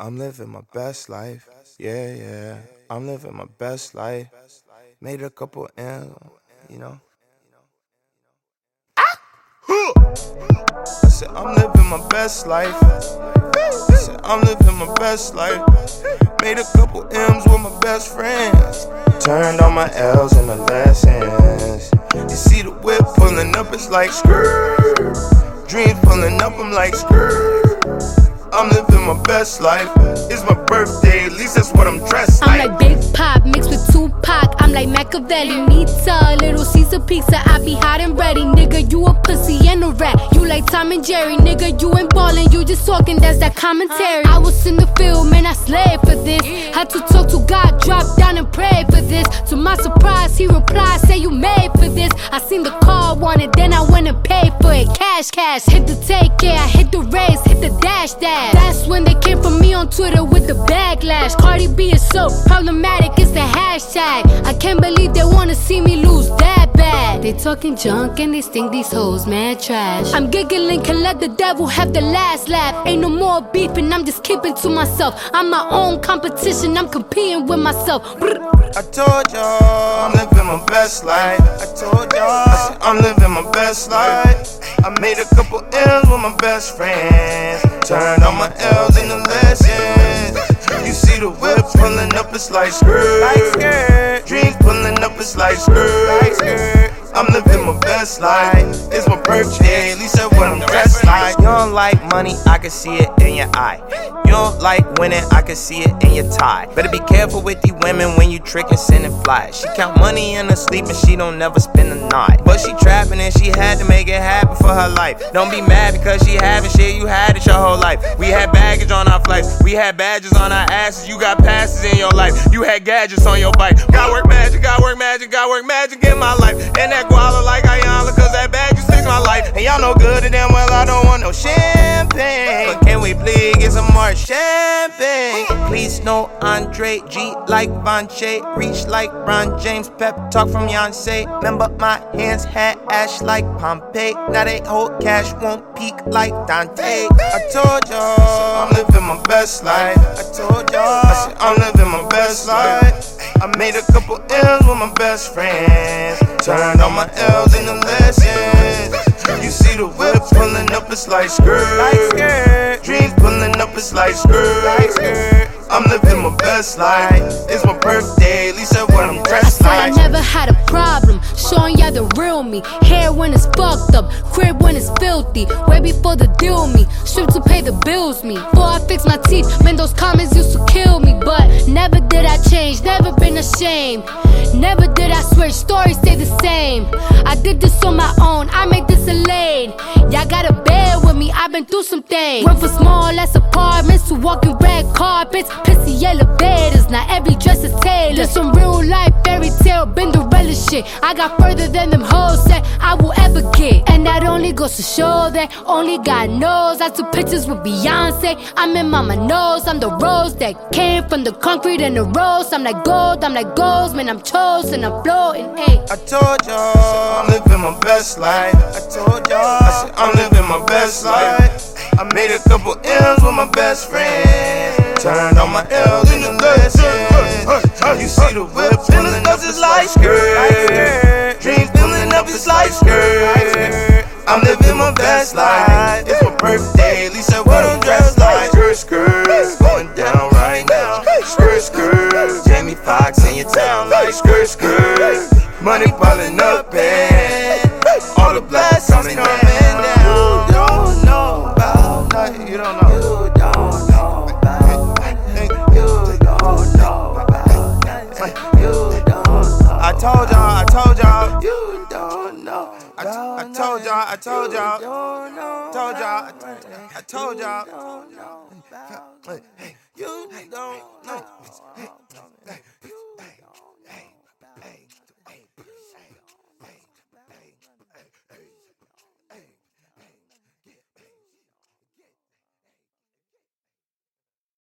I'm living my best life. Yeah, yeah. I'm living my best life. Made a couple M's, you know. Ah! I said, I'm living my best life. I said, I'm living my best life. Made a couple M's with my best friends. Turned all my L's into lessons. You see the whip pulling up, it's like skirt. Dreams pulling up, I'm like skirt. I'm living my best life. It's my birthday, at least that's what I'm dressed like. I'm like Big Pop mixed with Tupac. I'm like Machiavelli, Nita, Little Caesar pizza. I be hot and ready, nigga. You a pussy and a rat. You like Tom and Jerry, nigga. You ain't ballin', you just talking. That's that commentary. I was in the field, man. I slaved for this. Had to talk to God, drop down and pray for this. To my surprise, he replied, "Say you made for this." I seen the car, wanted, then I went and paid for it. Cash, cash, hit the take, yeah. I hit the race, hit the dash, dash. That's when they came for me on Twitter with the backlash. Cardi B is so problematic, it's the hashtag. I can't believe they wanna see me lose that. They talking junk and they think these hoes mad trash. I'm giggling, can let the devil have the last laugh. Ain't no more beefing, I'm just keeping to myself. I'm my own competition, I'm competing with myself. I told y'all I'm living my best life. I told y'all I'm living my best life. I made a couple M's with my best friends. Turned all my L's into lessons. You see the whip pulling up, it's like skirt. Dreams pulling up, it's like skirt. I'm living my best life. It's my birthday, at least that's what I'm dressed like. You don't like money, I can see it in your eye. You don't like winning, I can see it in your tie. Better be careful with these women when you trickin', sending flies. She count money in her sleep and she don't never spend the night. But she trapping and she had to make it happen for her life. Don't be mad because she having shit, you had it your whole life. We had baggage on our flights, we had badges on our asses. You got passes in your life, you had gadgets on your bike. Got work magic, got work magic, got work magic in my life. Good well I don't want no champagne. But can we please get some more champagne? Please no Andre G like Vonche, reach like Ron James, pep talk from Beyonce. Remember my hands had ash like Pompeii. Now they hold cash, won't peak like Dante. I told y'all I'm living my best life. I told y'all I said I'm living my best life. I made a couple L's with my best friends. Turned all my L's into lessons. You see the whip pulling up, it's like skirt. Dreams pulling up, it's like skirt. I'm living my best life. It's my birthday, at least that's what I'm dressed like. I never had a problem showing y'all the real me. Hair when it's fucked up, crib when it's filthy. Way before the deal me, strip to pay the bills me. Before I fix my teeth, man, those comments used to kill me. But never did I change, never been ashamed. Never did I switch, stories stay the same. I did this on my own, I made this a lane. Y'all gotta me, I've been through some things. Run for small ass apartments to walking red carpets, pissy elevators. Now every dress is tailored. This some real life fairy tale, Cinderella shit. I got further than them hoes said I will ever get. And that only goes to show that only God knows. I took pictures with Beyonce. I'm in mama knows I'm the rose that came from the concrete and the rose. I'm like gold, I'm like gold, man. I'm chosen, I'm floating. Hey. I told y'all I'm living my best life. I told y'all I said I'm living my best life. I made a couple M's with my best friend. Turned all my L's into lessons. You see the whip pulling up, it's like skirt. Dreams pulling up, it's like skirt. I'm living my best life. It's my birthday, at least that's what I'm dressed like. Skirt, skirt, going down right now. Skirt, skirt. Jamie Foxx in your town, like skirt, skirt. Money piling up and all the blacks coming down. You don't know. You don't know about. You don't know about. You don't know. I told y'all. I told y'all. You don't know. I, I told y'all. I told y'all. Told y'all. I told y'all. You don't know.